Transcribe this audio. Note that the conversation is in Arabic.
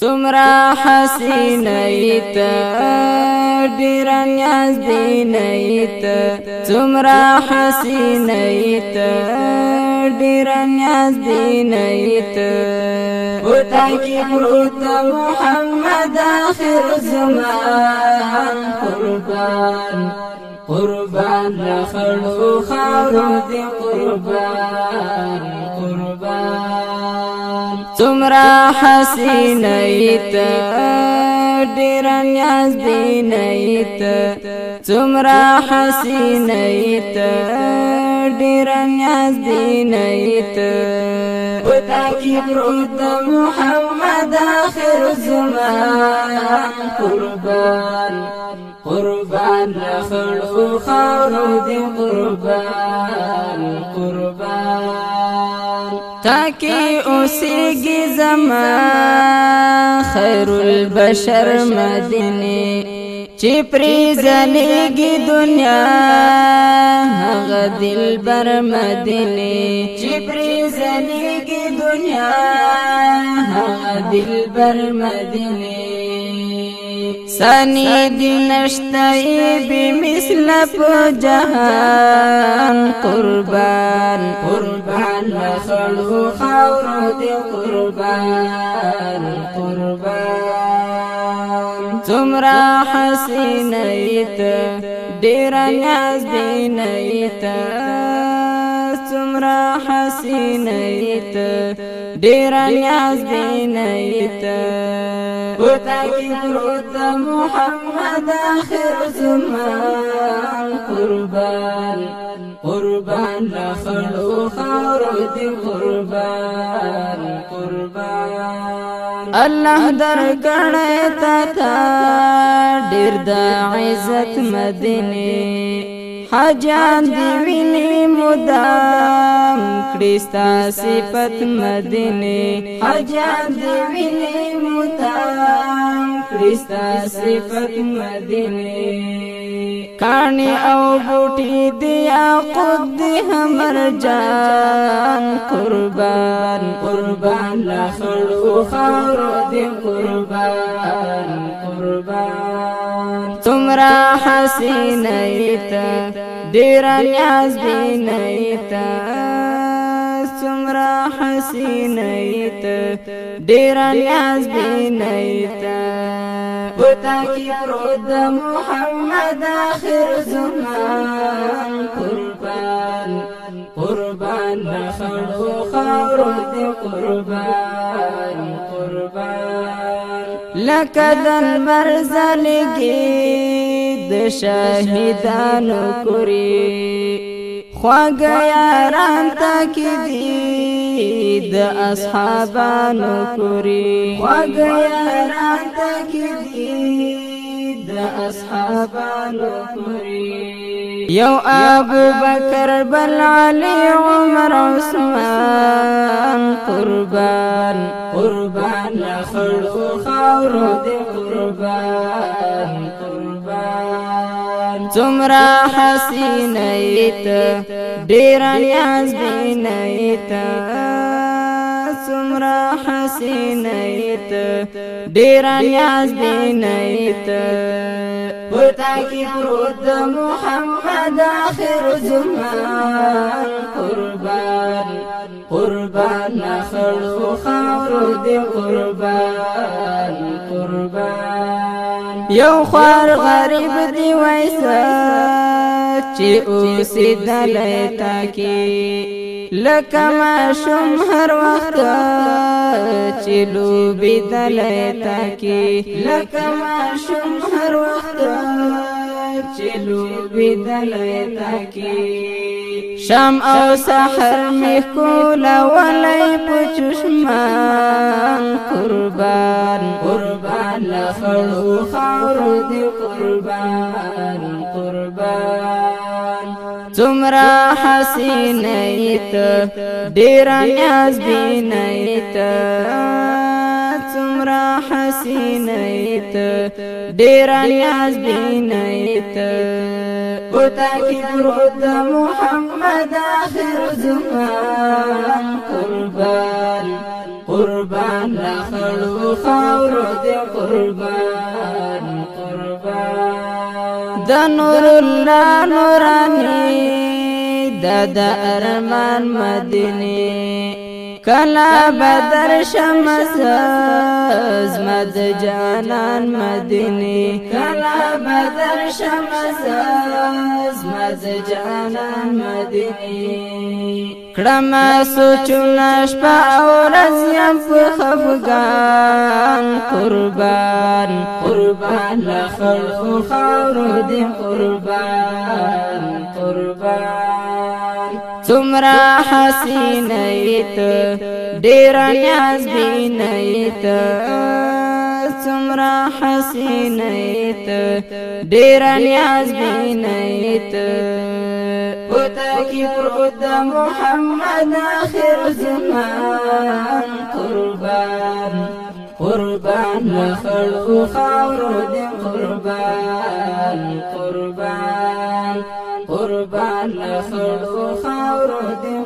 څومره حسینه ایت ډیر نیاز دین ایت څومره حسینه ایت۔ ډیر نیاز پروت محمد آخر زمان قربان قربان لخلو خارو دی قربان قربان۔ څومره حسینه ایت ډیر نیاز دین ایت څومره حسینه ایت ډیر نیاز دین ایت وتا کی محمد اخر زمان قربان قربان دی قربان قربان تاکي اوسېږي زما خير البشر مدینه چې پری زلیږي دنیا هغه دلبر مدینه چې پری زلیږي دنیا هغه دلبر مدینه سنی دی نشتای بی مثل پا جهان قربان قربان لخلو خورو دی قربان. قربان. تمرا حسین ایت دیر نیاز دین ایت تمرا حسین ایت دیر نیاز دین ایت. وتاكي رد محمد آخر زمان. قربان قربان لخلو خارد قربان قربان. الله در کړه تا ډیر د عزت مدینه. حجان دی ویني کړستا صفت مدینه حجان دی ویني مدام کړستا صفت مدینه کانی أو بوټي دی یاقوت دی همر جان قربان قربان لخلو خارو دی قربان قربان تمرا حسین ایت ډیر نیاز دین ایت تمرا حسین ایت ډیر نیاز دین ایت. وتا کی محمد آخر زمان. قربان قربان لخلو خارو دی قربان قربان. لکدن مرزلگی د شاهدانو کری خواږ یاران تکي دي د اصحابانو کری. خواږ یاران تکي دي د اصحابانو کری. یو ابو بکر بل علی عمر عثمان قربان. قربان لخلو خاورو دی قربان قربان. تمرا حسین ایت ډیر نیاز دین ایت تمرا حسین ایت ډیر نیاز دین ایت محمد آخر زمان قربان قربان نخلو دی قربان قربان. یو خوار غریب دی وایسا چې اوسې دلای تاکي. لکه ما شم هر وخت چې لوبې دلای تاکي. لکه ما شم هر وخت چې تاکي شام أو سحر می کولا ولای پچشمان قربان قربان لخلو خاورو دی قربان. قربان. تمرا حسین ایت ډیر نیاز دین ایت تمرا حسین ایت ډیر نیاز دین ایت وتاكي برد محمد آخر زمان. قربان قربان لا خړو خاورو دې قربان. قربان. د نور الله نورانی د د ارمان مدینه کلا بدر شمس زمد جانان مدینی. کلا بدر شمس زمد جانان مدینی. کړم سوچونه شپه او ورځ یم په خفګان قربان. قربان لا خلق خاورو دې قربان قربان څومره حسینه ایت ډیر نیاز بینیت څومره حسینه ایت ډیر نیاز بینیت وتا کی پرود محمد آخر زمان قربان قربان لخلق خاور دي قربان قربان قربان لخلق خاور دي قربان قربان